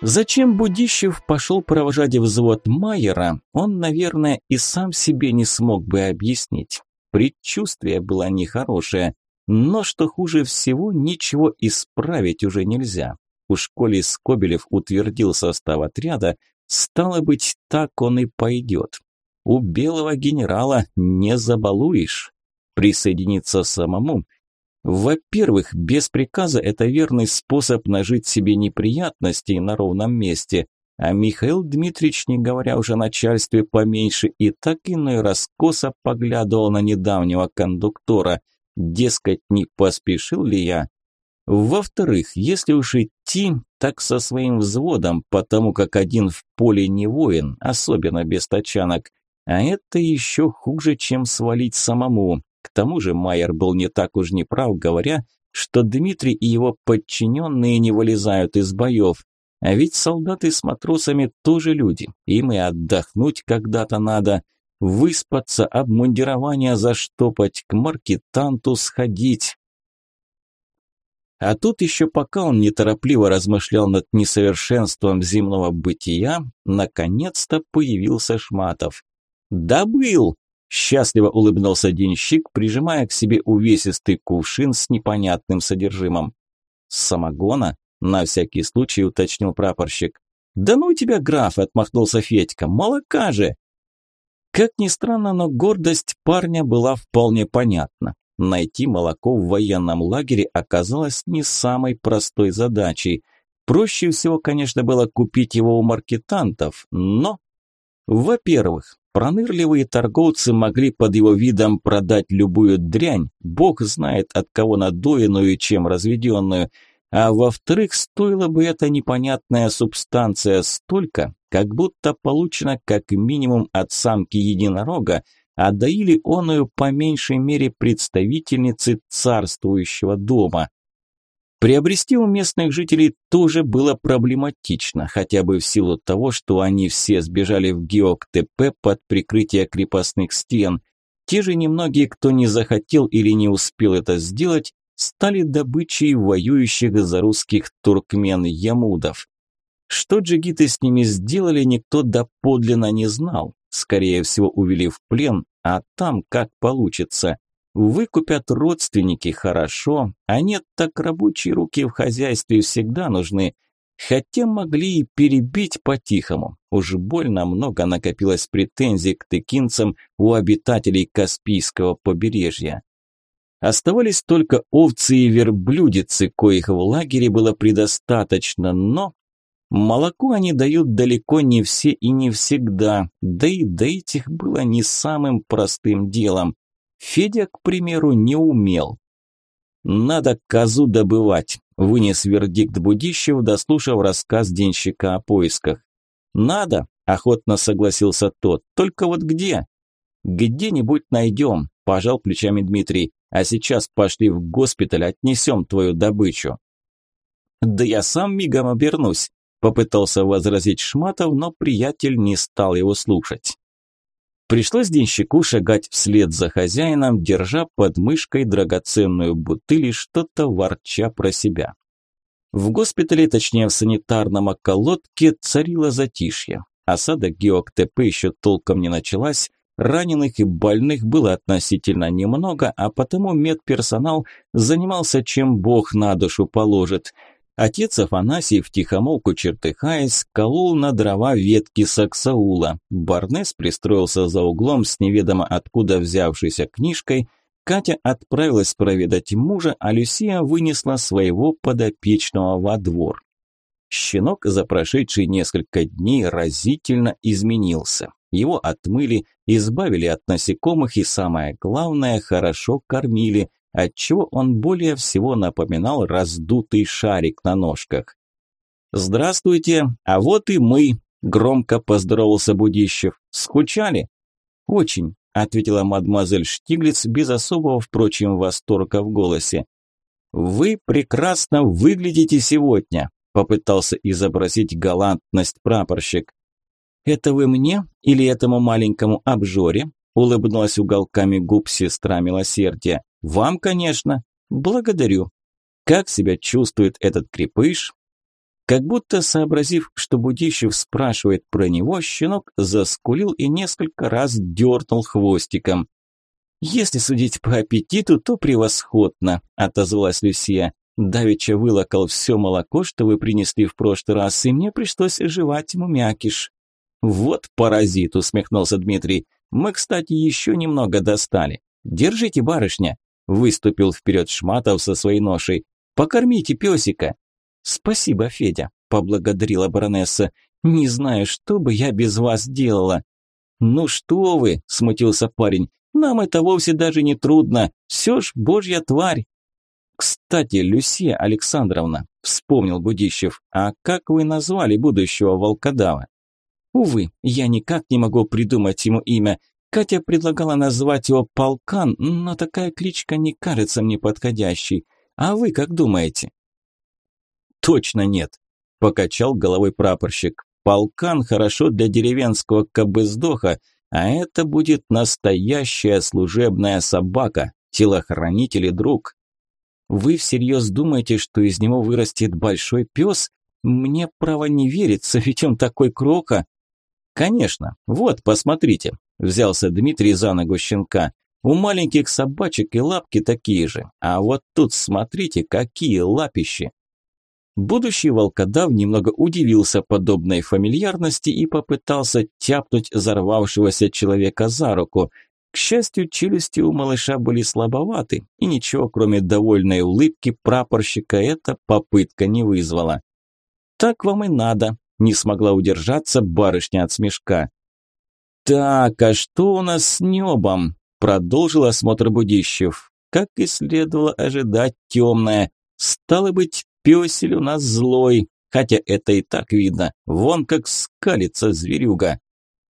Зачем Будищев пошел провожать взвод Майера, он, наверное, и сам себе не смог бы объяснить. Предчувствие было нехорошее, но, что хуже всего, ничего исправить уже нельзя. Уж коли Скобелев утвердил состав отряда, стало быть, так он и пойдет. У белого генерала не забалуешь. Присоединиться самому – во-первых, без приказа это верный способ нажить себе неприятностей на ровном месте, а Михаил Дмитриевич, не говоря уже о начальстве поменьше, и так иной раскосо поглядывал на недавнего кондуктора, дескать, не поспешил ли я. Во-вторых, если уж идти, так со своим взводом, потому как один в поле не воин, особенно без тачанок, а это еще хуже, чем свалить самому. К тому же Майер был не так уж неправ, говоря, что Дмитрий и его подчиненные не вылезают из боев. А ведь солдаты с матросами тоже люди, им и отдохнуть когда-то надо, выспаться, обмундирование заштопать, к маркетанту сходить. А тут еще пока он неторопливо размышлял над несовершенством земного бытия, наконец-то появился Шматов. «Добыл!» Счастливо улыбнулся денщик, прижимая к себе увесистый кувшин с непонятным содержимым. «Самогона?» – на всякий случай уточнил прапорщик. «Да ну тебя, граф!» – отмахнулся Федька. «Молока же!» Как ни странно, но гордость парня была вполне понятна. Найти молоко в военном лагере оказалось не самой простой задачей. Проще всего, конечно, было купить его у маркетантов, но... Во-первых, Пронырливые торговцы могли под его видом продать любую дрянь, бог знает от кого надоенную и чем разведенную, а во-вторых, стоила бы эта непонятная субстанция столько, как будто получена как минимум от самки единорога, а доили оную по меньшей мере представительницы царствующего дома. Приобрести у местных жителей тоже было проблематично, хотя бы в силу того, что они все сбежали в ГИОК-ТП под прикрытие крепостных стен. Те же немногие, кто не захотел или не успел это сделать, стали добычей воюющих за русских туркмен-ямудов. Что джигиты с ними сделали, никто доподлинно не знал. Скорее всего, увели в плен, а там как получится. Выкупят родственники хорошо, а нет, так рабочие руки в хозяйстве всегда нужны. Хотя могли и перебить по-тихому. Уж больно много накопилось претензий к тыкинцам у обитателей Каспийского побережья. Оставались только овцы и верблюдицы, коих в лагере было предостаточно, но молоко они дают далеко не все и не всегда, да и доить их было не самым простым делом. Федя, к примеру, не умел. «Надо козу добывать», – вынес вердикт Будищев, дослушав рассказ денщика о поисках. «Надо», – охотно согласился тот, – «только вот где?» «Где-нибудь найдем», – пожал плечами Дмитрий. «А сейчас пошли в госпиталь, отнесем твою добычу». «Да я сам мигом обернусь», – попытался возразить Шматов, но приятель не стал его слушать. Пришлось денщику шагать вслед за хозяином, держа под мышкой драгоценную бутыль и что-то ворча про себя. В госпитале, точнее в санитарном околотке, царило затишье. Осада ГеоКТП еще толком не началась, раненых и больных было относительно немного, а потому медперсонал занимался чем бог на душу положит – Отец Афанасий, втихомолку чертыхаясь, колол на дрова ветки саксаула. Барнес пристроился за углом с неведомо откуда взявшейся книжкой. Катя отправилась проведать мужа, а Люсия вынесла своего подопечного во двор. Щенок за прошедшие несколько дней разительно изменился. Его отмыли, избавили от насекомых и, самое главное, хорошо кормили, отчего он более всего напоминал раздутый шарик на ножках. «Здравствуйте, а вот и мы», – громко поздоровался Будищев. «Скучали?» «Очень», – ответила мадемуазель Штиглиц без особого, впрочем, восторга в голосе. «Вы прекрасно выглядите сегодня», – попытался изобразить галантность прапорщик. «Это вы мне или этому маленькому обжоре?» – улыбнулась уголками губ сестра милосердия. Вам, конечно. Благодарю. Как себя чувствует этот крепыш? Как будто сообразив, что Будищев спрашивает про него, щенок заскулил и несколько раз дернул хвостиком. «Если судить по аппетиту, то превосходно», – отозвалась Люсия. «Давеча вылокал все молоко, что вы принесли в прошлый раз, и мне пришлось жевать ему мякиш». «Вот паразит», – усмехнулся Дмитрий. «Мы, кстати, еще немного достали. Держите, барышня», – выступил вперед Шматов со своей ношей. «Покормите песика». «Спасибо, Федя», – поблагодарила баронесса. «Не знаю, что бы я без вас делала». «Ну что вы», – смутился парень, – «нам это вовсе даже не трудно. Все ж божья тварь». «Кстати, Люсия Александровна», – вспомнил Будищев, – «а как вы назвали будущего волкодава?» «Увы, я никак не могу придумать ему имя. Катя предлагала назвать его Полкан, но такая кличка не кажется мне подходящей. А вы как думаете?» точно нет, покачал головой прапорщик. Полкан хорошо для деревенского кабыздоха, а это будет настоящая служебная собака, телохранитель и друг. Вы всерьез думаете, что из него вырастет большой пес? Мне право не верится, ведь он такой крока. Конечно, вот, посмотрите, взялся Дмитрий за ногу щенка. У маленьких собачек и лапки такие же, а вот тут смотрите, какие лапищи. Будущий волкодав немного удивился подобной фамильярности и попытался тяпнуть взорвавшегося человека за руку. К счастью, челюсти у малыша были слабоваты, и ничего, кроме довольной улыбки прапорщика, эта попытка не вызвала. «Так вам и надо», – не смогла удержаться барышня от смешка. «Так, а что у нас с небом?» – продолжил осмотр Будищев. Как и следовало ожидать, темное. Стало быть, Пёсель у нас злой, хотя это и так видно. Вон как скалится зверюга.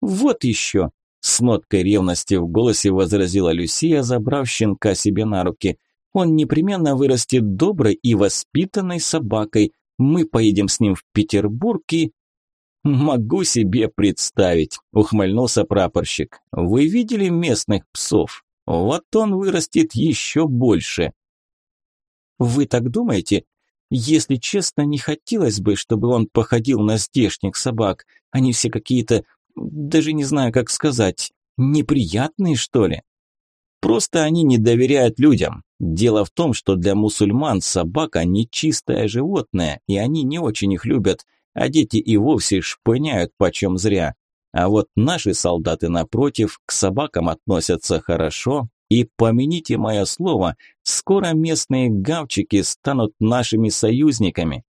Вот еще, с ноткой ревности в голосе возразила Люсия, забрав щенка себе на руки. Он непременно вырастет доброй и воспитанной собакой. Мы поедем с ним в Петербург и... «Могу себе представить», – ухмыльнулся прапорщик. «Вы видели местных псов? Вот он вырастет еще больше». «Вы так думаете?» Если честно, не хотелось бы, чтобы он походил на здешних собак. Они все какие-то, даже не знаю, как сказать, неприятные, что ли. Просто они не доверяют людям. Дело в том, что для мусульман собака нечистое животное, и они не очень их любят, а дети и вовсе шпыняют почем зря. А вот наши солдаты, напротив, к собакам относятся хорошо, и помяните мое слово, скоро местные гавчики станут нашими союзниками.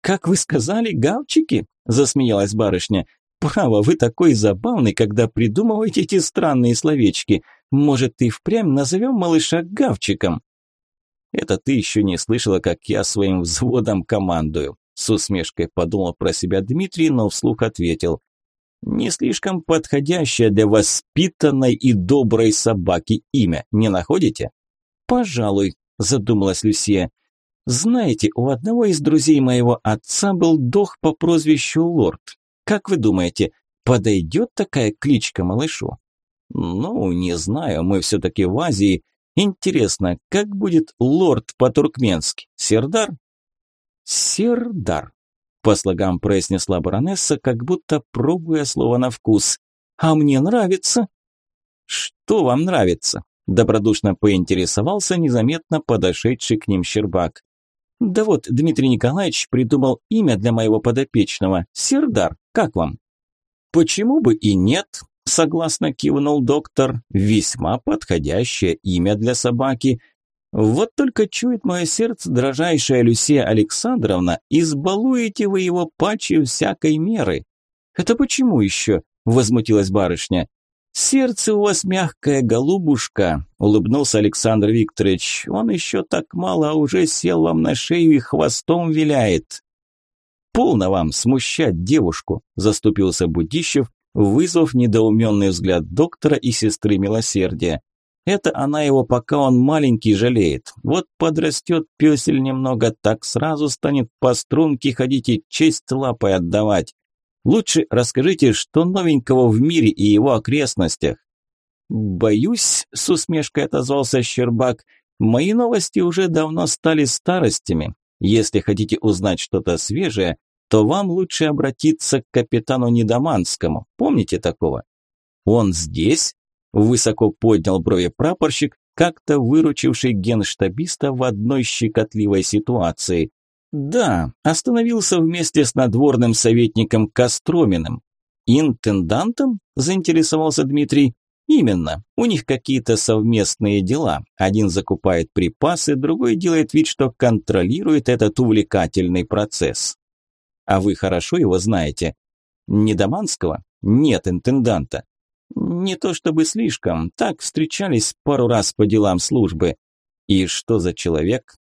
Как вы сказали, гавчики? засмеялась барышня. Право, вы такой забавный, когда придумываете эти странные словечки. Может, и впрямь назовем малыша гавчиком? Это ты еще не слышала, как я своим взводом командую. С усмешкой подумал про себя Дмитрий, но вслух ответил. Не слишком подходящее для воспитанной и доброй собаки имя, не находите? Пожалуй, задумалась Люсия. Знаете, у одного из друзей моего отца был дох по прозвищу Лорд. Как вы думаете, подойдет такая кличка малышу? Ну, не знаю, мы все-таки в Азии. Интересно, как будет лорд по-туркменски? Сердар? Сердар по слогам произнесла баронесса, как будто пробуя слово на вкус. «А мне нравится». «Что вам нравится?» – добродушно поинтересовался незаметно подошедший к ним Щербак. «Да вот, Дмитрий Николаевич придумал имя для моего подопечного. Сердар, как вам?» «Почему бы и нет?» – согласно кивнул доктор. «Весьма подходящее имя для собаки. Вот только чует мое сердце, дрожайшая Люсия Александровна, избалуете вы его паче всякой меры. Это почему еще? Возмутилась барышня. Сердце у вас мягкое, голубушка, улыбнулся Александр Викторович. Он еще так мало, а уже сел вам на шею и хвостом виляет. Полно вам смущать девушку, заступился Будищев, вызвав недоуменный взгляд доктора и сестры милосердия. Это она его, пока он маленький, жалеет. Вот подрастет пёсель немного, так сразу станет по струнке ходить и честь лапой отдавать. Лучше расскажите, что новенького в мире и его окрестностях. Боюсь, с усмешкой отозвался Щербак, мои новости уже давно стали старостями. Если хотите узнать что-то свежее, то вам лучше обратиться к капитану Недоманскому. Помните такого? Он здесь? Высоко поднял брови прапорщик, как-то выручивший генштабиста в одной щекотливой ситуации. Да, остановился вместе с надворным советником Костроминым. Интендантом? Заинтересовался Дмитрий. Именно. У них какие-то совместные дела. Один закупает припасы, другой делает вид, что контролирует этот увлекательный процесс. А вы хорошо его знаете? Недоманского? Нет интенданта. Не то чтобы слишком, так встречались пару раз по делам службы. И что за человек?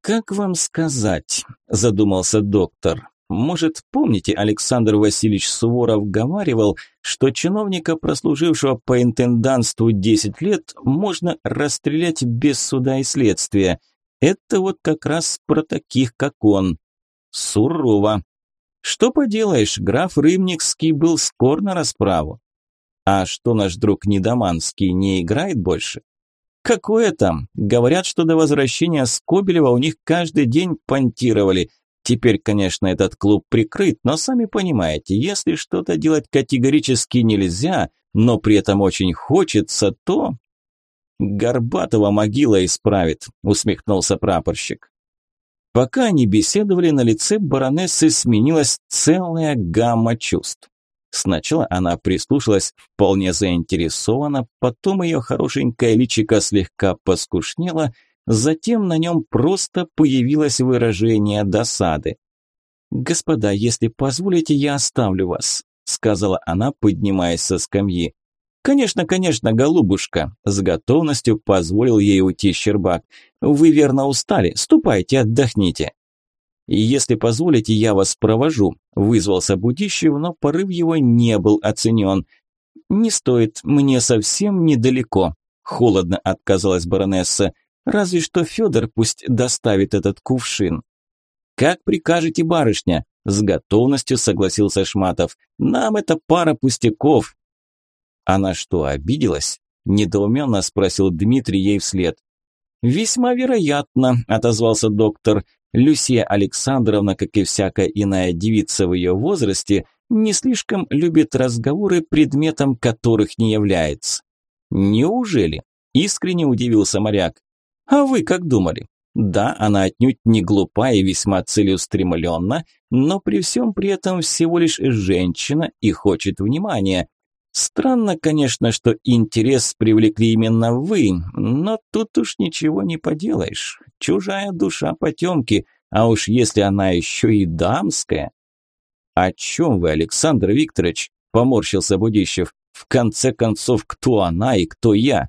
Как вам сказать, задумался доктор. Может, помните, Александр Васильевич Суворов говаривал, что чиновника, прослужившего по интендантству 10 лет, можно расстрелять без суда и следствия. Это вот как раз про таких, как он. Сурово. Что поделаешь, граф Рымникский был скор на расправу. А что наш друг Недоманский не играет больше? Какое там? Говорят, что до возвращения Скобелева у них каждый день понтировали. Теперь, конечно, этот клуб прикрыт, но сами понимаете, если что-то делать категорически нельзя, но при этом очень хочется, то... Горбатова могила исправит, усмехнулся прапорщик. Пока они беседовали, на лице баронессы сменилась целая гамма чувств. Сначала она прислушалась вполне заинтересованно, потом ее хорошенькое личико слегка поскушнело, затем на нем просто появилось выражение досады. «Господа, если позволите, я оставлю вас», – сказала она, поднимаясь со скамьи. «Конечно, конечно, голубушка», – с готовностью позволил ей уйти Щербак. «Вы верно устали, ступайте, отдохните». Если позволите, я вас провожу», – вызвался Будищев, но порыв его не был оценен. «Не стоит, мне совсем недалеко», – холодно отказалась баронесса. «Разве что Федор пусть доставит этот кувшин». «Как прикажете, барышня?» – с готовностью согласился Шматов. «Нам это пара пустяков». «Она что, обиделась?» – недоуменно спросил Дмитрий ей вслед. «Весьма вероятно», – отозвался доктор. Люсия Александровна, как и всякая иная девица в ее возрасте, не слишком любит разговоры, предметом которых не является. Неужели? Искренне удивился моряк. А вы как думали? Да, она отнюдь не глупа и весьма целеустремленна, но при всем при этом всего лишь женщина и хочет внимания. Странно, конечно, что интерес привлекли именно вы, но тут уж ничего не поделаешь. Чужая душа потемки, а уж если она еще и дамская. О чем вы, Александр Викторович? Поморщился Будищев. В конце концов, кто она и кто я?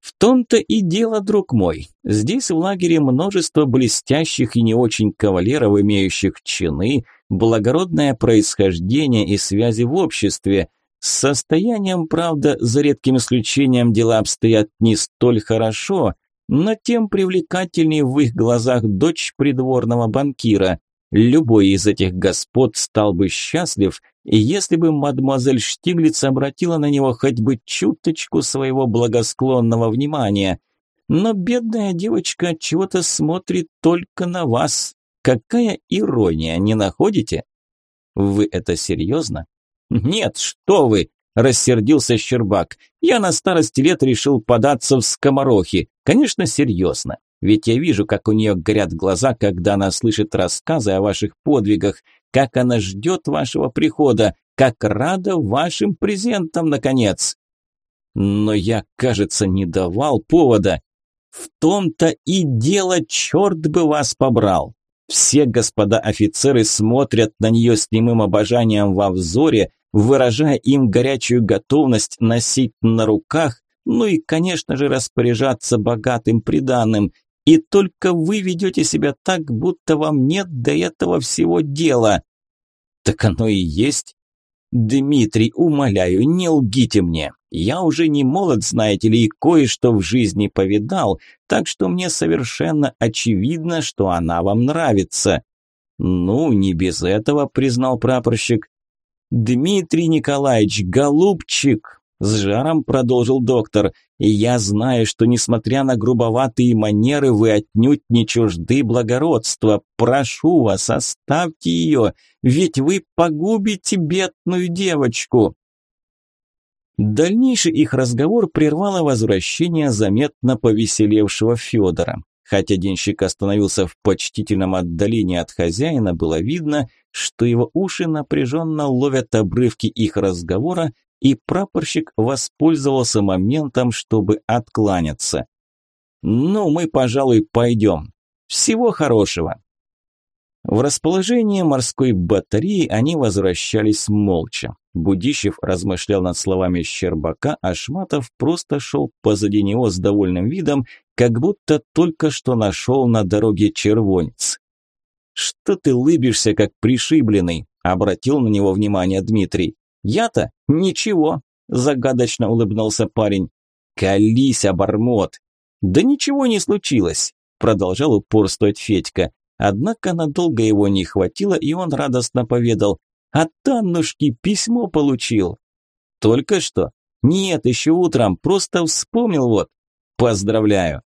В том-то и дело, друг мой. Здесь в лагере множество блестящих и не очень кавалеров, имеющих чины, благородное происхождение и связи в обществе – с состоянием, правда, за редким исключением дела обстоят не столь хорошо, но тем привлекательнее в их глазах дочь придворного банкира. Любой из этих господ стал бы счастлив, если бы мадемуазель Штиглиц обратила на него хоть бы чуточку своего благосклонного внимания. Но бедная девочка чего-то смотрит только на вас. Какая ирония, не находите? Вы это серьезно? «Нет, что вы!» – рассердился Щербак. «Я на старости лет решил податься в скоморохи. Конечно, серьезно. Ведь я вижу, как у нее горят глаза, когда она слышит рассказы о ваших подвигах, как она ждет вашего прихода, как рада вашим презентам, наконец. Но я, кажется, не давал повода. В том-то и дело, черт бы вас побрал. Все господа офицеры смотрят на нее с немым обожанием во взоре, выражая им горячую готовность носить на руках, ну и, конечно же, распоряжаться богатым приданным. И только вы ведете себя так, будто вам нет до этого всего дела. Так оно и есть. Дмитрий, умоляю, не лгите мне. Я уже не молод, знаете ли, и кое-что в жизни повидал, так что мне совершенно очевидно, что она вам нравится. Ну, не без этого, признал прапорщик. «Дмитрий Николаевич, голубчик!» С жаром продолжил доктор. Я знаю, что несмотря на грубоватые манеры, вы отнюдь не чужды благородства. Прошу вас, оставьте ее, ведь вы погубите бедную девочку. Дальнейший их разговор прервало возвращение заметно повеселевшего Федора. Хотя денщик остановился в почтительном отдалении от хозяина, было видно, что его уши напряженно ловят обрывки их разговора, и прапорщик воспользовался моментом, чтобы откланяться. «Ну, мы, пожалуй, пойдем. Всего хорошего!» В расположение морской батареи они возвращались молча. Будищев размышлял над словами Щербака, а Шматов просто шел позади него с довольным видом, как будто только что нашел на дороге червонец. «Что ты лыбишься, как пришибленный?» – обратил на него внимание Дмитрий. «Я-то? Ничего!» – загадочно улыбнулся парень. «Колись, обормот!» «Да ничего не случилось!» – продолжал упорствовать Федька. Однако надолго его не хватило, и он радостно поведал. «От Аннушки письмо получил». «Только что?» «Нет, еще утром, просто вспомнил вот». «Поздравляю».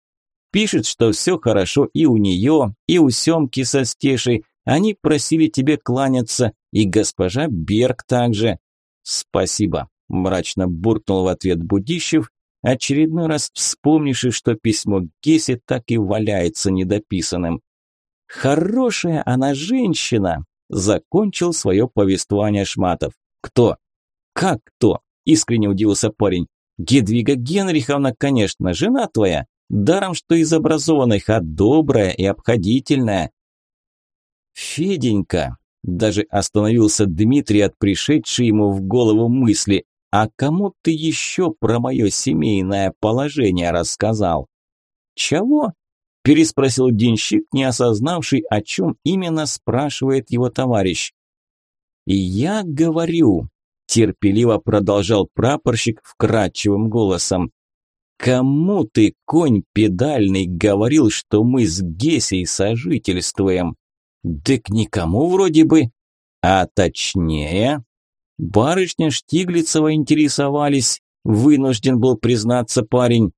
Пишет, что все хорошо и у нее, и у Семки со Стешей. Они просили тебе кланяться, и госпожа Берг также. Спасибо, мрачно буркнул в ответ Будищев, очередной раз вспомнивший, что письмо Гесе так и валяется недописанным. Хорошая она женщина, закончил свое повествование Шматов. Кто? Как кто? Искренне удивился парень. Гедвига Генриховна, конечно, жена твоя. Даром, что из образованных, а добрая и обходительная. Феденька, даже остановился Дмитрий от пришедшей ему в голову мысли, а кому ты еще про мое семейное положение рассказал? Чего? Переспросил денщик, не осознавший, о чем именно спрашивает его товарищ. И я говорю, терпеливо продолжал прапорщик вкрадчивым голосом. Кому ты, конь педальный, говорил, что мы с Гесей сожительствуем? Дык никому вроде бы. А точнее, барышня Штиглицева интересовались, вынужден был признаться парень.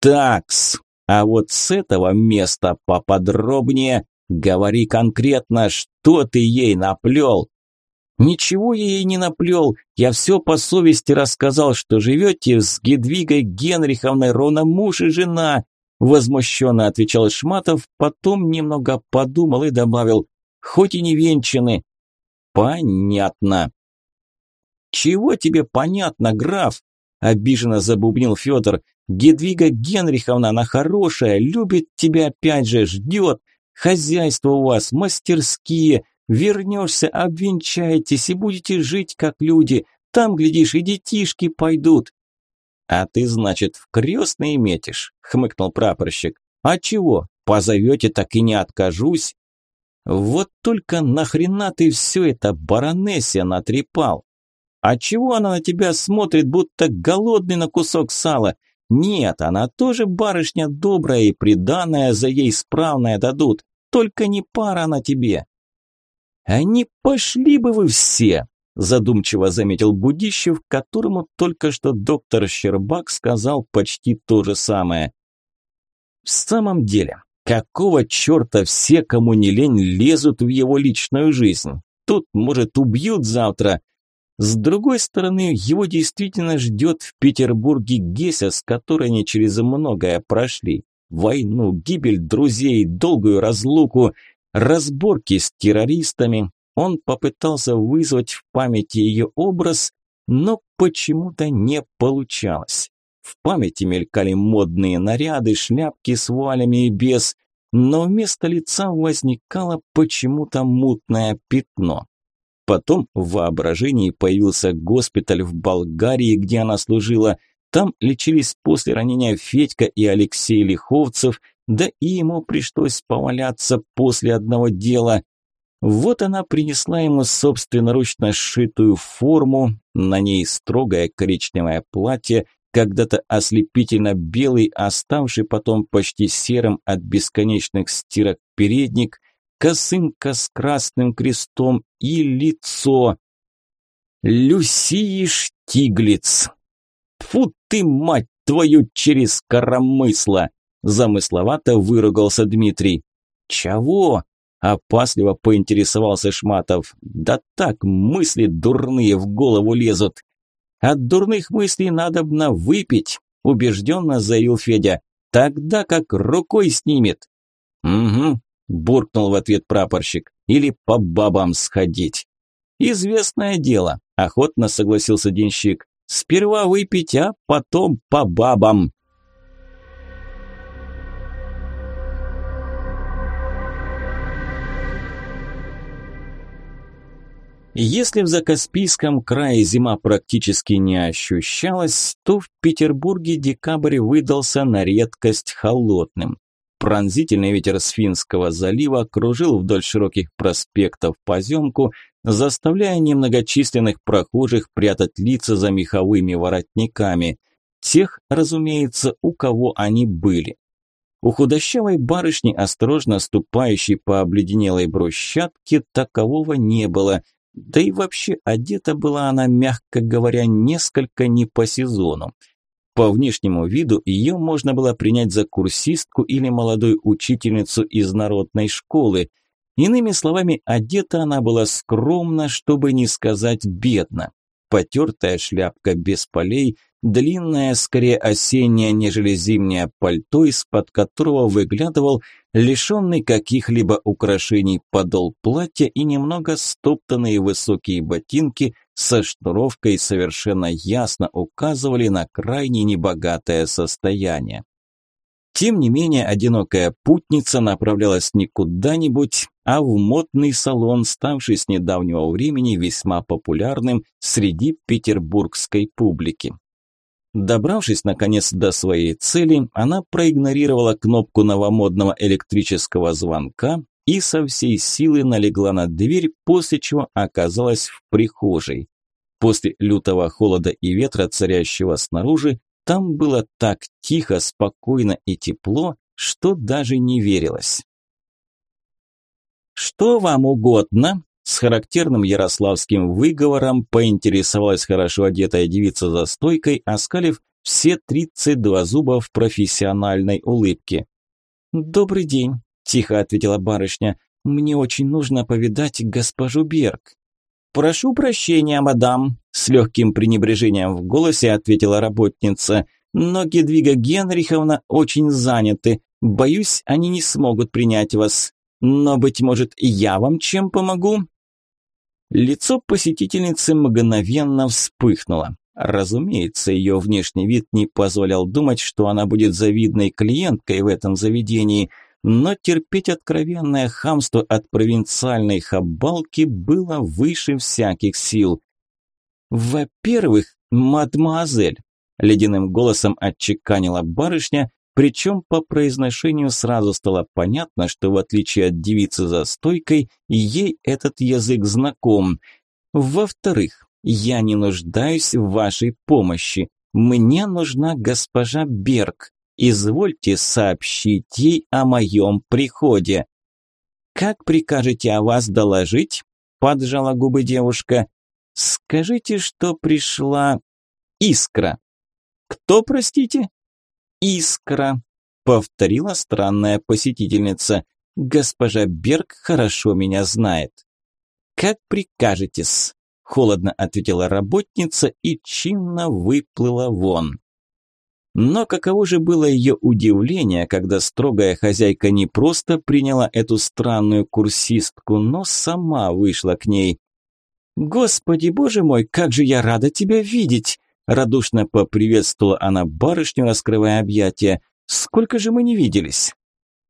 Такс, а вот с этого места поподробнее, говори конкретно, что ты ей наплел. Ничего я ей не наплел, я все по совести рассказал, что живете с Гедвигой Генриховной ровно муж и жена, возмущенно отвечал Шматов, потом немного подумал и добавил, хоть и не венчаны. Понятно. Чего тебе понятно, граф? Обиженно забубнил Федор. Гедвига Генриховна, она хорошая, любит тебя опять же, ждет. Хозяйство у вас, мастерские, Вернешься, обвенчаетесь и будете жить как люди. Там, глядишь, и детишки пойдут. А ты, значит, в крестные метишь, хмыкнул прапорщик. А чего? Позовете, так и не откажусь. Вот только нахрена ты все это баронессе натрепал? А чего она на тебя смотрит, будто голодный на кусок сала? Нет, она тоже барышня добрая и преданная, за ей справная дадут. Только не пара на тебе. «А не пошли бы вы все!» – задумчиво заметил Будищев, которому только что доктор Щербак сказал почти то же самое. «В самом деле, какого черта все, кому не лень, лезут в его личную жизнь? Тут, может, убьют завтра. С другой стороны, его действительно ждет в Петербурге Геся, с которой они через многое прошли. Войну, гибель друзей, долгую разлуку – разборки с террористами. Он попытался вызвать в памяти ее образ, но почему-то не получалось. В памяти мелькали модные наряды, шляпки с вуалями и без, но вместо лица возникало почему-то мутное пятно. Потом в воображении появился госпиталь в Болгарии, где она служила. Там лечились после ранения Федька и Алексей Лиховцев, да и ему пришлось поваляться после одного дела. Вот она принесла ему собственноручно сшитую форму, на ней строгое коричневое платье, когда-то ослепительно белый, оставший потом почти серым от бесконечных стирок передник, косынка с красным крестом и лицо. Люсии Штиглиц. Тфу ты, мать твою, через коромысло! Замысловато выругался Дмитрий. Чего? Опасливо поинтересовался Шматов. Да так, мысли дурные в голову лезут. От дурных мыслей надобно выпить, убежденно заявил Федя. Тогда как рукой снимет. Угу, буркнул в ответ прапорщик. Или по бабам сходить. Известное дело, охотно согласился денщик. Сперва выпить, а потом по бабам. Если в Закаспийском крае зима практически не ощущалась, то в Петербурге декабрь выдался на редкость холодным. Пронзительный ветер с Финского залива кружил вдоль широких проспектов поземку, заставляя немногочисленных прохожих прятать лица за меховыми воротниками. Тех, разумеется, у кого они были. У худощавой барышни, осторожно ступающей по обледенелой брусчатке, такового не было – да и вообще одета была она, мягко говоря, несколько не по сезону. По внешнему виду ее можно было принять за курсистку или молодую учительницу из народной школы. Иными словами, одета она была скромно, чтобы не сказать бедно. Потертая шляпка без полей – длинное, скорее осеннее, нежели зимнее пальто, из-под которого выглядывал лишенный каких-либо украшений подол платья и немного стоптанные высокие ботинки со шнуровкой совершенно ясно указывали на крайне небогатое состояние. Тем не менее, одинокая путница направлялась не куда-нибудь, а в модный салон, ставший с недавнего времени весьма популярным среди петербургской публики. Добравшись наконец до своей цели, она проигнорировала кнопку новомодного электрического звонка и со всей силы налегла на дверь, после чего оказалась в прихожей. После лютого холода и ветра, царящего снаружи, там было так тихо, спокойно и тепло, что даже не верилось. «Что вам угодно?» С характерным ярославским выговором поинтересовалась хорошо одетая девица за стойкой, оскалив все 32 зуба в профессиональной улыбке. «Добрый день», – тихо ответила барышня. «Мне очень нужно повидать госпожу Берг». «Прошу прощения, мадам», – с легким пренебрежением в голосе ответила работница. «Но Гедвига Генриховна очень заняты. Боюсь, они не смогут принять вас. Но, быть может, я вам чем помогу?» Лицо посетительницы мгновенно вспыхнуло. Разумеется, ее внешний вид не позволял думать, что она будет завидной клиенткой в этом заведении, но терпеть откровенное хамство от провинциальной хабалки было выше всяких сил. «Во-первых, мадемуазель», – ледяным голосом отчеканила барышня, причем по произношению сразу стало понятно, что в отличие от девицы за стойкой, ей этот язык знаком. Во-вторых, я не нуждаюсь в вашей помощи. Мне нужна госпожа Берг. Извольте сообщить ей о моем приходе. Как прикажете о вас доложить? Поджала губы девушка. Скажите, что пришла искра. Кто, простите? «Искра», – повторила странная посетительница. «Госпожа Берг хорошо меня знает». «Как прикажете-с», – холодно ответила работница и чинно выплыла вон. Но каково же было ее удивление, когда строгая хозяйка не просто приняла эту странную курсистку, но сама вышла к ней. «Господи, боже мой, как же я рада тебя видеть!» Радушно поприветствовала она барышню, раскрывая объятия. «Сколько же мы не виделись?»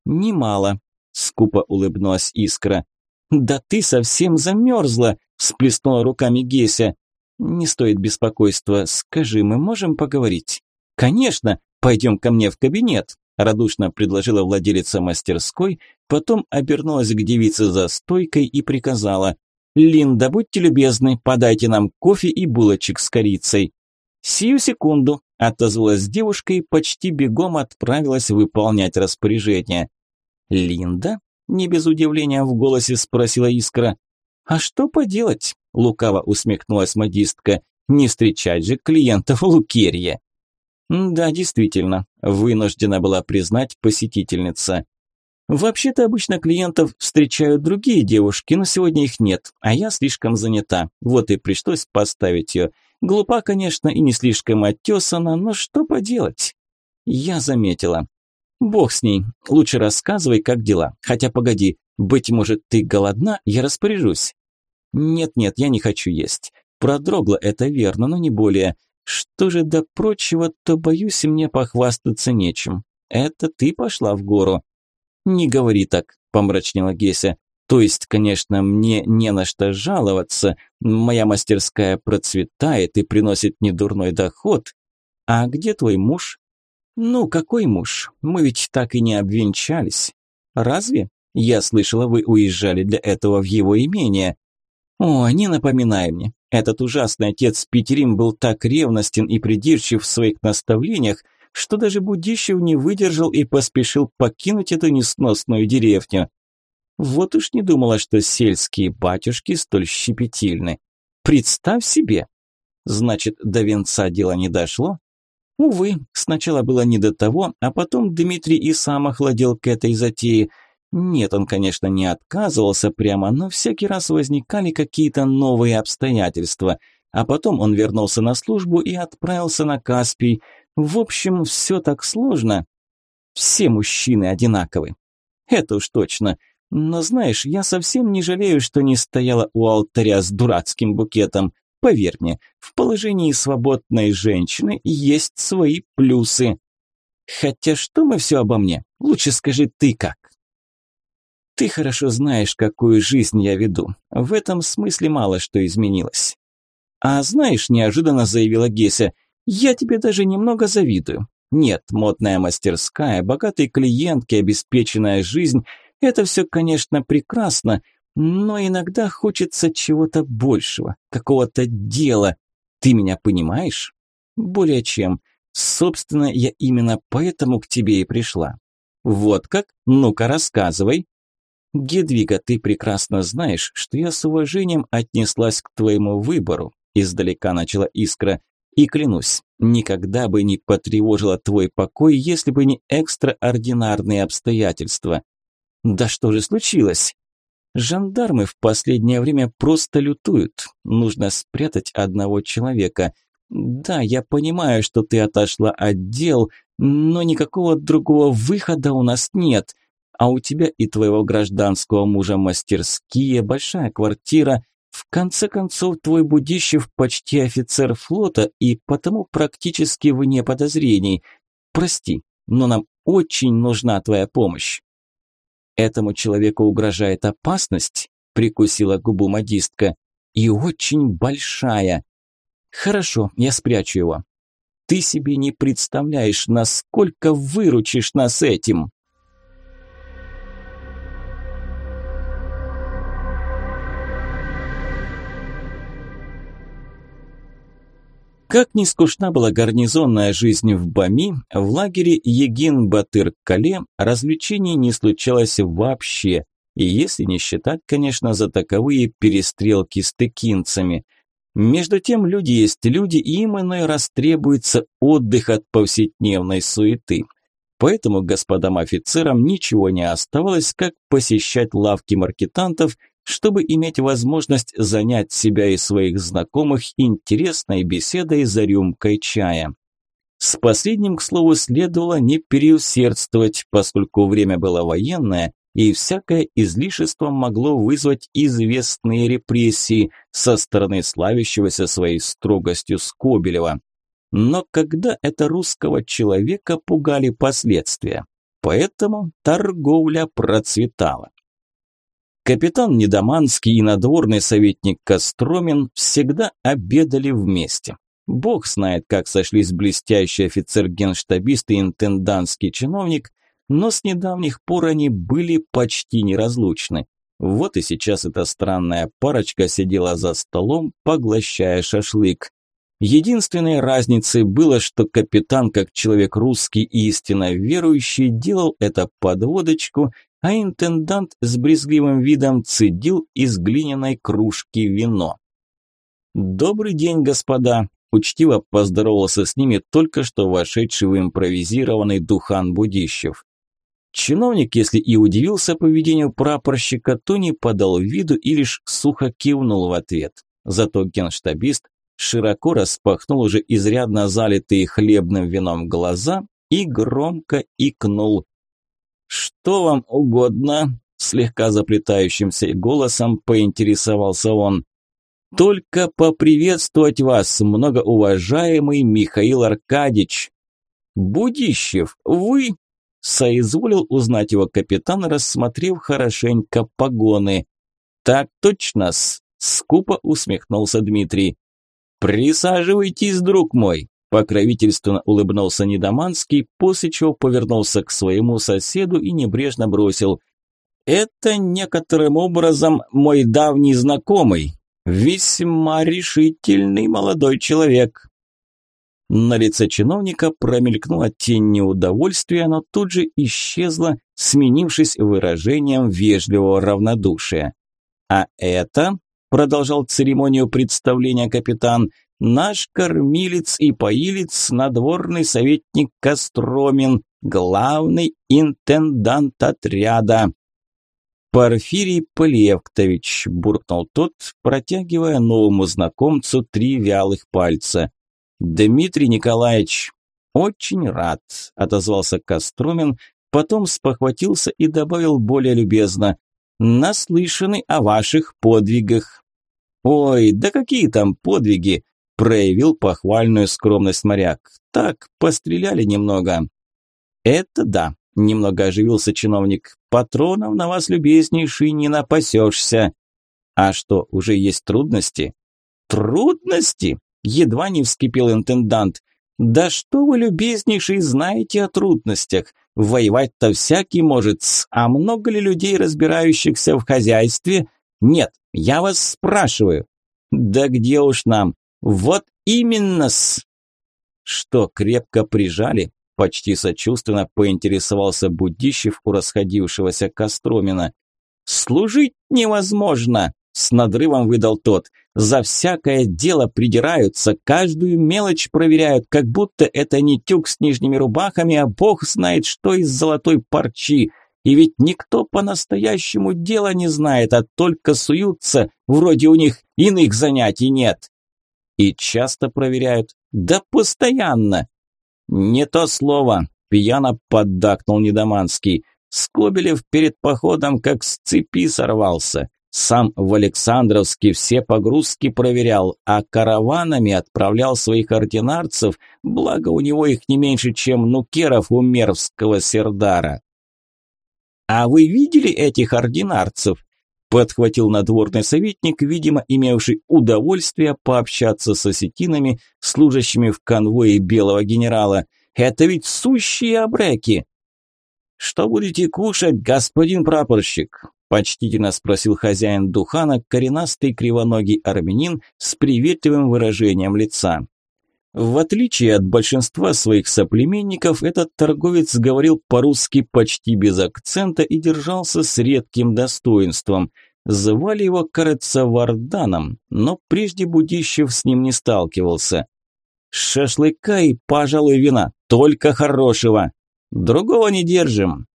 «Немало», – скупо улыбнулась Искра. «Да ты совсем замерзла!» – всплеснула руками Геся. «Не стоит беспокойства. Скажи, мы можем поговорить?» «Конечно! Пойдем ко мне в кабинет!» – радушно предложила владелица мастерской, потом обернулась к девице за стойкой и приказала. «Линда, будьте любезны, подайте нам кофе и булочек с корицей». «Сию секунду», – отозвалась девушка и почти бегом отправилась выполнять распоряжение. «Линда?» – не без удивления в голосе спросила Искра. «А что поделать?» – лукаво усмехнулась модистка. Не встречать же клиентов в Лукерье. Да, действительно, вынуждена была признать посетительница. Вообще-то обычно клиентов встречают другие девушки, но сегодня их нет, а я слишком занята. Вот и пришлось поставить ее. Глупа, конечно, и не слишком оттесана, но что поделать? Я заметила. Бог с ней. Лучше рассказывай, как дела. Хотя погоди, быть может, ты голодна, я распоряжусь. Нет-нет, я не хочу есть. Продрогла это верно, но не более. Что же до прочего, то боюсь, мне похвастаться нечем. Это ты пошла в гору. Не говори так, помрачнела Геся. То есть, конечно, мне не на что жаловаться. Моя мастерская процветает и приносит недурной доход. А где твой муж? Ну, какой муж? Мы ведь так и не обвенчались. Разве? Я слышала, вы уезжали для этого в его имение. О, не напоминай мне. Этот ужасный отец Петерим был так ревностен и придирчив в своих наставлениях, что даже Будищев не выдержал и поспешил покинуть эту несносную деревню. Вот уж не думала, что сельские батюшки столь щепетильны. Представь себе! Значит, до венца дело не дошло? Увы, сначала было не до того, а потом Дмитрий и сам охладел к этой затее. Нет, он, конечно, не отказывался прямо, но всякий раз возникали какие-то новые обстоятельства. А потом он вернулся на службу и отправился на Каспий. В общем, все так сложно. Все мужчины одинаковы. Это уж точно. Но знаешь, я совсем не жалею, что не стояла у алтаря с дурацким букетом. Поверь мне, в положении свободной женщины есть свои плюсы. Хотя что мы все обо мне? Лучше скажи ты как. Ты хорошо знаешь, какую жизнь я веду. В этом смысле мало что изменилось. А знаешь, неожиданно заявила Геся, я тебе даже немного завидую. Нет, модная мастерская, богатые клиентки, обеспеченная жизнь – это все, конечно, прекрасно, но иногда хочется чего-то большего, какого-то дела. Ты меня понимаешь? Более чем. Собственно, я именно поэтому к тебе и пришла. Вот как? Ну-ка, рассказывай. Гедвига, ты прекрасно знаешь, что я с уважением отнеслась к твоему выбору. Издалека начала искра. И клянусь, никогда бы не потревожила твой покой, если бы не экстраординарные обстоятельства. Да что же случилось? Жандармы в последнее время просто лютуют. Нужно спрятать одного человека. Да, я понимаю, что ты отошла от дел, но никакого другого выхода у нас нет. А у тебя и твоего гражданского мужа мастерские, большая квартира. В конце концов, твой Будищев почти офицер флота и потому практически вне подозрений. Прости, но нам очень нужна твоя помощь. Этому человеку угрожает опасность, прикусила губу модистка, и очень большая. Хорошо, я спрячу его. Ты себе не представляешь, насколько выручишь нас этим. Как ни скучна была гарнизонная жизнь в Бами, в лагере Егин-Батыр-Кале развлечений не случалось вообще, и если не считать, конечно, за таковые перестрелки с текинцами. Между тем, люди есть люди, и им иной раз требуется отдых от повседневной суеты. Поэтому господам офицерам ничего не оставалось, как посещать лавки маркетантов – чтобы иметь возможность занять себя и своих знакомых интересной беседой за рюмкой чая. С последним, к слову, следовало не переусердствовать, поскольку время было военное, и всякое излишество могло вызвать известные репрессии со стороны славящегося своей строгостью Скобелева. Но когда это русского человека пугали последствия, поэтому торговля процветала. Капитан Недоманский и надворный советник Костромин всегда обедали вместе. Бог знает, как сошлись блестящий офицер-генштабист и интендантский чиновник, но с недавних пор они были почти неразлучны. Вот и сейчас эта странная парочка сидела за столом, поглощая шашлык. Единственной разницей было, что капитан, как человек русский и истинно верующий, делал это под водочку а интендант с брезгливым видом цедил из глиняной кружки вино. «Добрый день, господа!» – учтиво поздоровался с ними только что вошедший в импровизированный Духан Будищев. Чиновник, если и удивился поведению прапорщика, то не подал виду и лишь сухо кивнул в ответ. Зато генштабист широко распахнул уже изрядно залитые хлебным вином глаза и громко икнул. «Что вам угодно?» – слегка заплетающимся голосом поинтересовался он. «Только поприветствовать вас, многоуважаемый Михаил Аркадьевич!» «Будищев, вы?» – соизволил узнать его капитан, рассмотрев хорошенько погоны. «Так точно-с!» – скупо усмехнулся Дмитрий. «Присаживайтесь, друг мой!» Покровительственно улыбнулся Недоманский, после чего повернулся к своему соседу и небрежно бросил. «Это некоторым образом мой давний знакомый, весьма решительный молодой человек». На лице чиновника промелькнула тень неудовольствия, но тут же исчезла, сменившись выражением вежливого равнодушия. «А это?» – продолжал церемонию представления капитан – Наш кормилец и поилец, надворный советник Костромин, главный интендант отряда. Порфирий Полевктович, буркнул тот, протягивая новому знакомцу три вялых пальца. Дмитрий Николаевич, очень рад, отозвался Костромин, потом спохватился и добавил более любезно. Наслышаны о ваших подвигах. Ой, да какие там подвиги? Проявил похвальную скромность моряк. Так, постреляли немного. Это да, немного оживился чиновник. Патронов на вас, любезнейший, не напасешься. А что, уже есть трудности? Трудности? Едва не вскипел интендант. Да что вы, любезнейший, знаете о трудностях? Воевать-то всякий может, а много ли людей, разбирающихся в хозяйстве? Нет, я вас спрашиваю. Да где уж нам? Вот именно-с. Что, крепко прижали? Почти сочувственно поинтересовался Будищев у расходившегося Костромина. «Служить невозможно!» – с надрывом выдал тот. «За всякое дело придираются, каждую мелочь проверяют, как будто это не тюк с нижними рубахами, а бог знает что из золотой парчи. И ведь никто по-настоящему дела не знает, а только суются, вроде у них иных занятий нет». И часто проверяют? Да постоянно. Не то слово, пьяно поддакнул Недоманский. Скобелев перед походом как с цепи сорвался. Сам в Александровске все погрузки проверял, а караванами отправлял своих ординарцев, благо у него их не меньше, чем нукеров у мервского сердара. «А вы видели этих ординарцев?» Подхватил надворный советник, видимо, имевший удовольствие пообщаться с осетинами, служащими в конвое белого генерала. «Это ведь сущие обреки!» «Что будете кушать, господин прапорщик?» – почтительно спросил хозяин Духана, коренастый кривоногий армянин с приветливым выражением лица. В отличие от большинства своих соплеменников, этот торговец говорил по-русски почти без акцента и держался с редким достоинством. Звали его, кажется, Варданом, но прежде Будищев с ним не сталкивался. «Шашлыка и, пожалуй, вина, только хорошего. Другого не держим».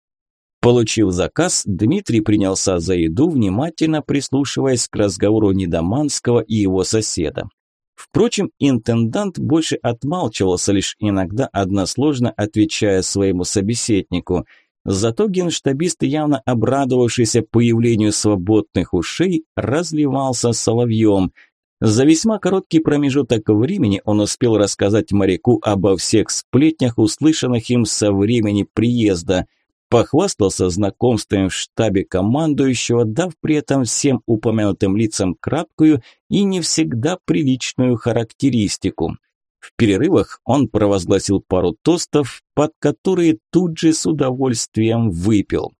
Получив заказ, Дмитрий принялся за еду, внимательно прислушиваясь к разговору Недоманского и его соседа. Впрочем, интендант больше отмалчивался, лишь иногда односложно отвечая своему собеседнику. Зато генштабист, явно обрадовавшийся появлению свободных ушей, разливался соловьем. За весьма короткий промежуток времени он успел рассказать моряку обо всех сплетнях, услышанных им со времени приезда – Похвастался знакомством в штабе командующего, дав при этом всем упомянутым лицам краткую и не всегда приличную характеристику. В перерывах он провозгласил пару тостов, под которые тут же с удовольствием выпил.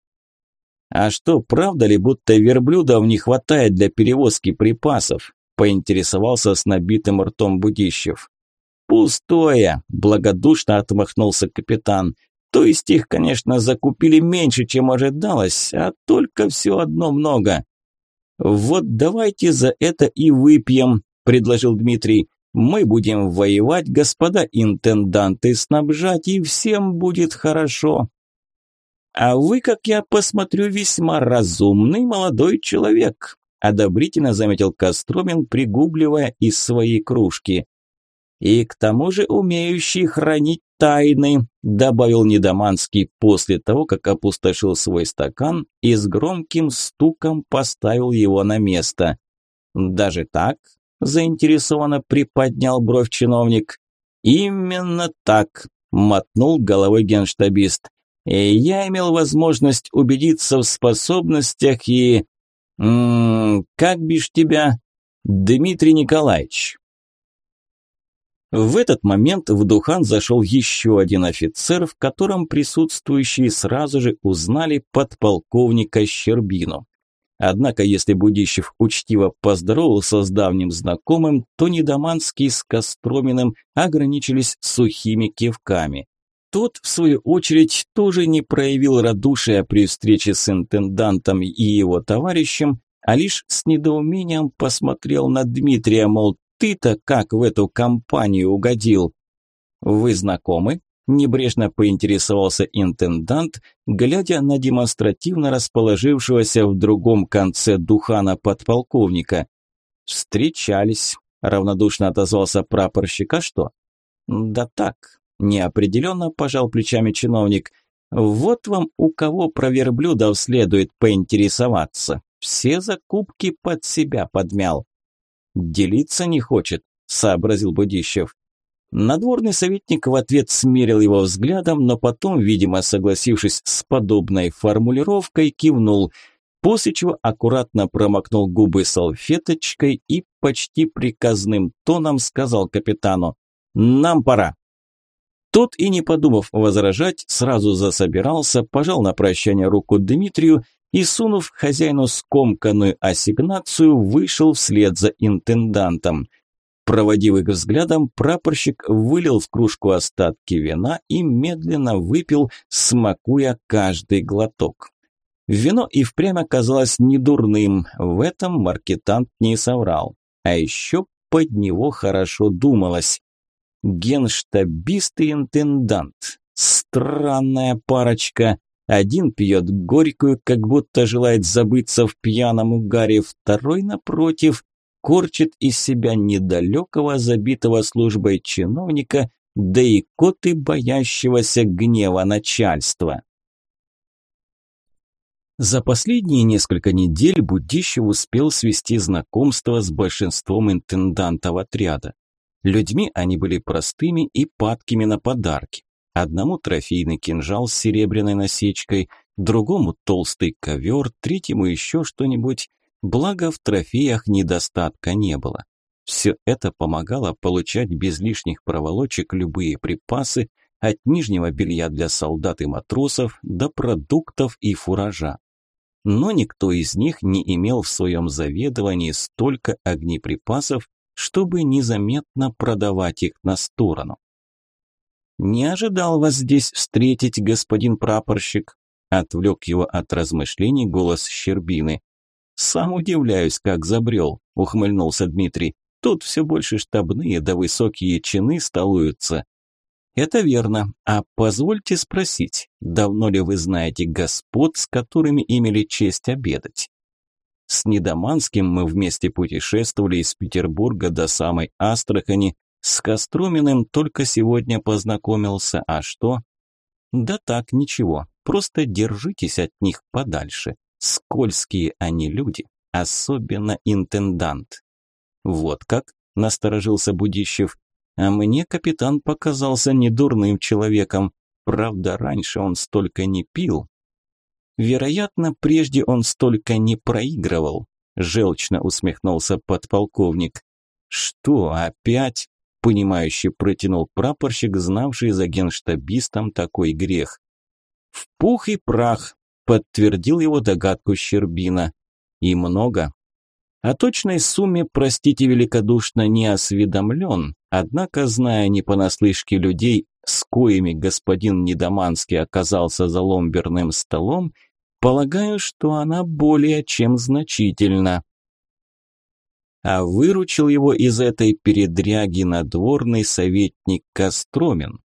«А что, правда ли, будто верблюдов не хватает для перевозки припасов?» – поинтересовался с набитым ртом Будищев. «Пустое!» – благодушно отмахнулся капитан. То есть их, конечно, закупили меньше, чем ожидалось, а только все одно много. Вот давайте за это и выпьем, предложил Дмитрий. Мы будем воевать, господа интенданты, снабжать, и всем будет хорошо. А вы, как я посмотрю, весьма разумный молодой человек, одобрительно заметил Костромин, пригубливая из своей кружки. И к тому же умеющий хранить тайны, добавил Недоманский после того, как опустошил свой стакан и с громким стуком поставил его на место. Даже так? заинтересованно приподнял бровь чиновник. Именно так, мотнул головой генштабист. И я имел возможность убедиться в способностях и... М как бишь тебя? Дмитрий Николаевич. В этот момент в Духан зашел еще один офицер, в котором присутствующие сразу же узнали подполковника Щербину. Однако, если Будищев учтиво поздоровался с давним знакомым, то Недоманский с Костроминым ограничились сухими кивками. Тот, в свою очередь, тоже не проявил радушия при встрече с интендантом и его товарищем, а лишь с недоумением посмотрел на Дмитрия, мол, ты-то как в эту компанию угодил? Вы знакомы? Небрежно поинтересовался интендант, глядя на демонстративно расположившегося в другом конце Духана подполковника. «Встречались», – равнодушно отозвался прапорщик. «А что?» «Да так», – неопределенно пожал плечами чиновник. «Вот вам у кого про верблюдов следует поинтересоваться. Все закупки под себя подмял». «Делиться не хочет», – сообразил Будищев. Надворный советник в ответ смерил его взглядом, но потом, видимо, согласившись с подобной формулировкой, кивнул, после чего аккуратно промокнул губы салфеточкой и почти приказным тоном сказал капитану «Нам пора». Тот и не подумав возражать, сразу засобирался, пожал на прощание руку Дмитрию и, сунув хозяину скомканную ассигнацию, вышел вслед за интендантом. Проводив их взглядом, прапорщик вылил в кружку остатки вина и медленно выпил, смакуя каждый глоток. Вино и впрямь оказалось недурным, в этом маркетант не соврал. А еще под него хорошо думалось. Генштабист и интендант. Странная парочка. Один пьет горькую, как будто желает забыться в пьяном угаре, второй, напротив, корчит из себя недалекого, забитого службой чиновника, да и коты боящегося гнева начальства. За последние несколько недель Будищев успел свести знакомство с большинством интендантов отряда. Людьми они были простыми и падкими на подарки. Одному трофейный кинжал с серебряной насечкой, другому толстый ковер, третьему еще что-нибудь. Благо в трофеях недостатка не было. Все это помогало получать без лишних проволочек любые припасы, от нижнего белья для солдат и матросов до продуктов и фуража. Но никто из них не имел в своем заведовании столько огнеприпасов, чтобы незаметно продавать их на сторону. «Не ожидал вас здесь встретить, господин прапорщик», отвлек его от размышлений голос Щербины. «Сам удивляюсь, как забрел», – ухмыльнулся Дмитрий. «Тут все больше штабные да высокие чины столуются». «Это верно. А позвольте спросить, давно ли вы знаете господ, с которыми имели честь обедать?» С Недоманским мы вместе путешествовали из Петербурга до самой Астрахани. С Костроминым только сегодня познакомился. А что? Да так, ничего. Просто держитесь от них подальше. Скользкие они люди, особенно интендант. Вот как, насторожился Будищев. А мне капитан показался недурным человеком. Правда, раньше он столько не пил. Вероятно, прежде он столько не проигрывал. Желчно усмехнулся подполковник. Что, опять? Понимающе протянул прапорщик, знавший за генштабистом такой грех. В пух и прах, подтвердил его догадку Щербина. И много. О точной сумме, простите великодушно, не осведомлен, однако, зная не понаслышке людей, с коими господин Недоманский оказался за ломберным столом, полагаю, что она более чем значительна. А выручил его из этой передряги надворный советник Костромин.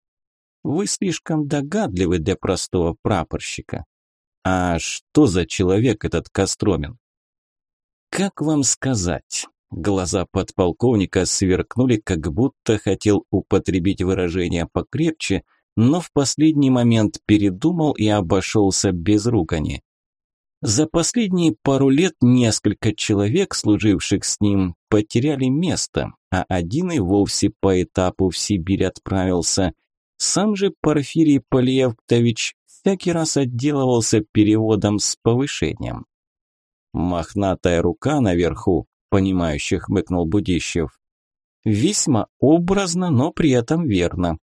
Вы слишком догадливы для простого прапорщика. А что за человек этот Костромин? Как вам сказать? Глаза подполковника сверкнули, как будто хотел употребить выражение покрепче, но в последний момент передумал и обошелся без ругани. За последние пару лет несколько человек, служивших с ним, потеряли место, а один и вовсе по этапу в Сибирь отправился. Сам же Порфирий Полиевтович всякий раз отделывался переводом с повышением. «Мохнатая рука наверху», – понимающе хмыкнул Будищев. «Весьма образно, но при этом верно».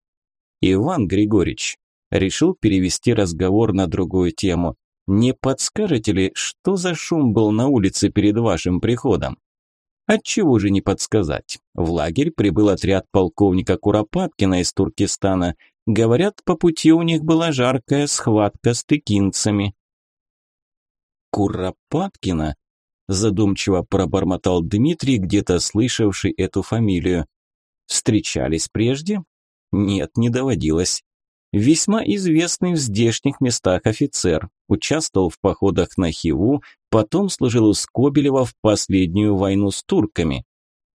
«Иван Григорьевич», – решил перевести разговор на другую тему, не подскажете ли, что за шум был на улице перед вашим приходом? Отчего же не подсказать? В лагерь прибыл отряд полковника Куропаткина из Туркестана. Говорят, по пути у них была жаркая схватка с тыкинцами. Куропаткина? Задумчиво пробормотал Дмитрий, где-то слышавший эту фамилию. Встречались прежде? Нет, не доводилось. Весьма известный в здешних местах офицер, участвовал в походах на Хиву, потом служил у Скобелева в последнюю войну с турками.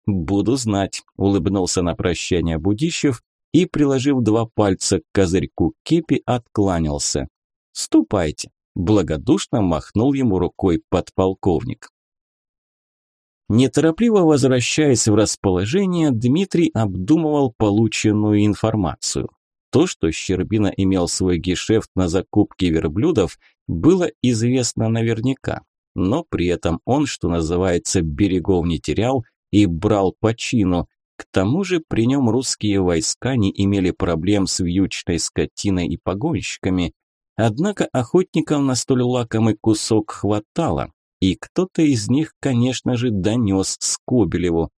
«Буду знать», – улыбнулся на прощание Будищев и, приложив два пальца к козырьку кепи, откланялся. «Ступайте», – благодушно махнул ему рукой подполковник. Неторопливо возвращаясь в расположение, Дмитрий обдумывал полученную информацию. То, что Щербина имел свой гешефт на закупке верблюдов, было известно наверняка, но при этом он, что называется, берегов не терял и брал по чину. К тому же при нем русские войска не имели проблем с вьючной скотиной и погонщиками. Однако охотникам на столь лакомый кусок хватало, и кто-то из них, конечно же, донес Скобелеву.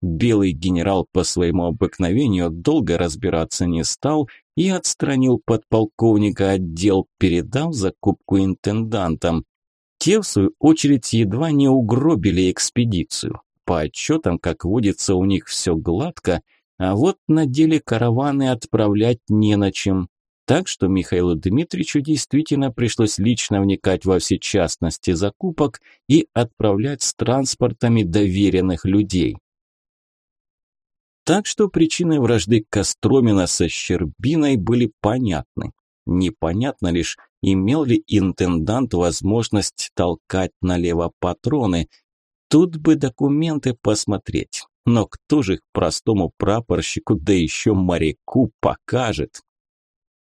Белый генерал по своему обыкновению долго разбираться не стал и отстранил подполковника отдел, передав закупку интендантам. Те, в свою очередь, едва не угробили экспедицию. По отчетам, как водится, у них все гладко, а вот на деле караваны отправлять не на чем. Так что Михаилу Дмитриевичу действительно пришлось лично вникать во все частности закупок и отправлять с транспортами доверенных людей. Так что причины вражды Костромина со Щербиной были понятны. Непонятно лишь, имел ли интендант возможность толкать налево патроны. Тут бы документы посмотреть. Но кто же их простому прапорщику, да еще моряку покажет?